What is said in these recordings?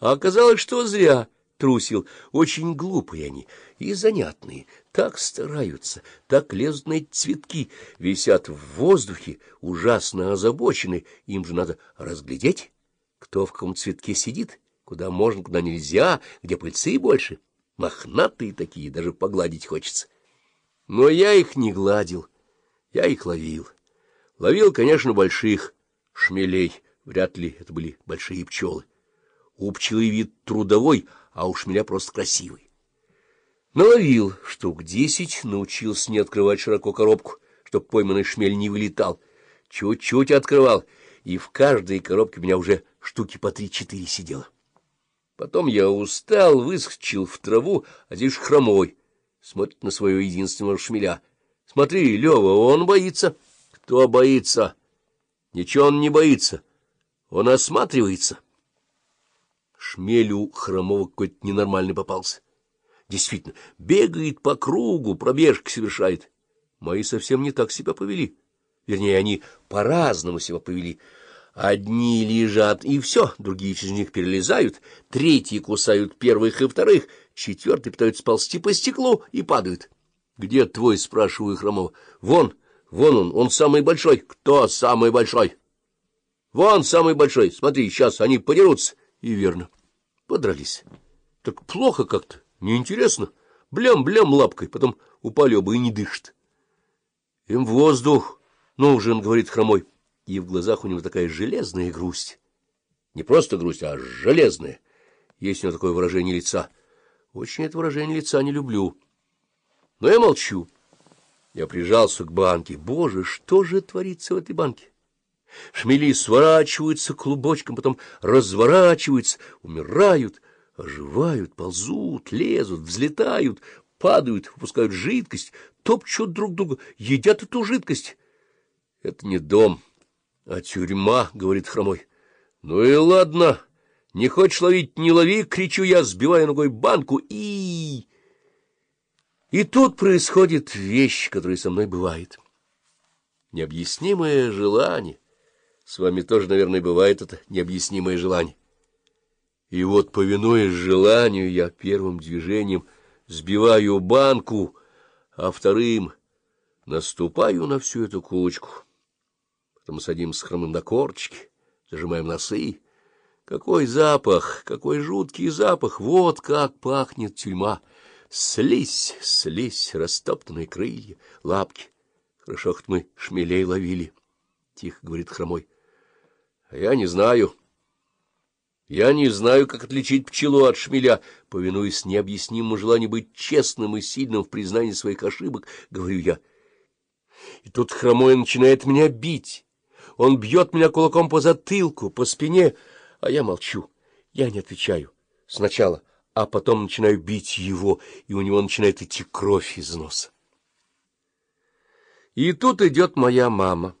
А оказалось, что зря трусил. Очень глупые они и занятные. Так стараются, так лезут на эти цветки, висят в воздухе, ужасно озабочены. Им же надо разглядеть, кто в каком цветке сидит, куда можно, куда нельзя, где пыльцы больше. Мохнатые такие, даже погладить хочется. Но я их не гладил, я их ловил. Ловил, конечно, больших шмелей, вряд ли это были большие пчелы. У вид трудовой, а у шмеля просто красивый. Наловил штук десять, научился не открывать широко коробку, чтоб пойманный шмель не вылетал. Чуть-чуть открывал, и в каждой коробке у меня уже штуки по три-четыре сидело. Потом я устал, выскочил в траву, а здесь хромой. Смотрит на своего единственного шмеля. Смотри, Лева, он боится. Кто боится? Ничего он не боится. Он осматривается. Шмелю хромого какой-то ненормальный попался. Действительно, бегает по кругу, пробежки совершает. Мои совсем не так себя повели. Вернее, они по-разному себя повели. Одни лежат, и все, другие через них перелезают, третьи кусают первых и вторых, четвертые пытаются ползти по стеклу и падают. — Где твой? — спрашиваю хромого. — Вон, вон он, он самый большой. — Кто самый большой? — Вон самый большой. Смотри, сейчас они подерутся. И верно. Подрались. Так плохо как-то, неинтересно. Блям-блям лапкой, потом упали оба и не дышит. Им воздух нужен, говорит хромой. И в глазах у него такая железная грусть. Не просто грусть, а железная. Есть у него такое выражение лица. Очень это выражение лица не люблю. Но я молчу. Я прижался к банке. Боже, что же творится в этой банке? Шмели сворачиваются клубочком, потом разворачиваются, умирают, оживают, ползут, лезут, взлетают, падают, выпускают жидкость, топчут друг друга, едят эту жидкость. — Это не дом, а тюрьма, — говорит хромой. — Ну и ладно, не хочешь ловить — не лови, — кричу я, сбивая ногой банку, и... И тут происходит вещь, которая со мной бывает. Необъяснимое желание — с вами тоже, наверное, бывает это необъяснимое желание. И вот, повинуясь желанию, я первым движением сбиваю банку, а вторым наступаю на всю эту кучку. Потом садимся с хромым на корчики, зажимаем носы. Какой запах, какой жуткий запах! Вот как пахнет тюрьма! Слизь, слизь, растоптанные крылья, лапки. Хорошо, хоть мы шмелей ловили, — тихо говорит хромой. А я не знаю. Я не знаю, как отличить пчелу от шмеля. Повинуясь необъяснимому желанию быть честным и сильным в признании своих ошибок, говорю я. И тут хромой начинает меня бить. Он бьет меня кулаком по затылку, по спине, а я молчу. Я не отвечаю. Сначала, а потом начинаю бить его, и у него начинает идти кровь из носа. И тут идет моя мама.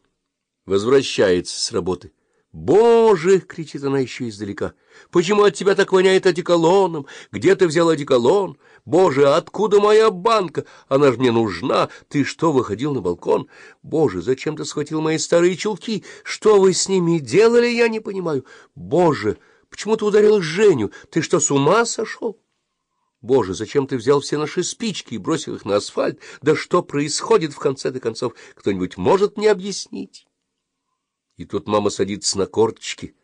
Возвращается с работы. «Боже!» — кричит она еще издалека. «Почему от тебя так воняет одеколоном? Где ты взял одеколон? Боже, откуда моя банка? Она же мне нужна. Ты что, выходил на балкон? Боже, зачем ты схватил мои старые чулки? Что вы с ними делали, я не понимаю. Боже, почему ты ударил Женю? Ты что, с ума сошел?» Боже, зачем ты взял все наши спички и бросил их на асфальт? Да что происходит в конце-то концов? Кто-нибудь может мне объяснить? И тут мама садится на корточки,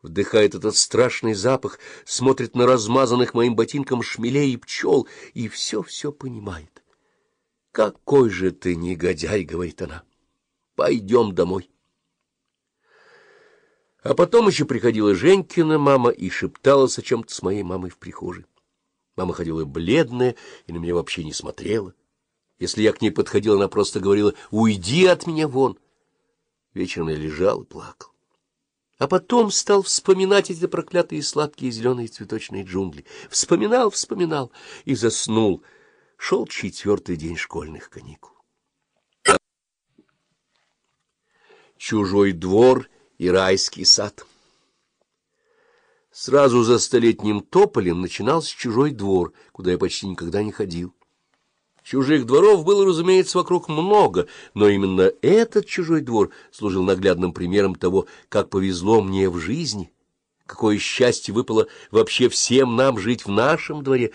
вдыхает этот страшный запах, смотрит на размазанных моим ботинком шмелей и пчел, и все-все понимает. — Какой же ты негодяй, — говорит она. — Пойдем домой. А потом еще приходила Женькина мама и шепталась о чем-то с моей мамой в прихожей. Мама ходила бледная и на меня вообще не смотрела. Если я к ней подходил, она просто говорила «Уйди от меня вон!» Вечером я лежал и плакал. А потом стал вспоминать эти проклятые сладкие зеленые цветочные джунгли. Вспоминал, вспоминал и заснул. Шел четвертый день школьных каникул. Чужой двор и райский сад. Сразу за столетним тополем начинался чужой двор, куда я почти никогда не ходил. Чужих дворов было, разумеется, вокруг много, но именно этот чужой двор служил наглядным примером того, как повезло мне в жизни, Какое счастье выпало вообще всем нам жить в нашем дворе,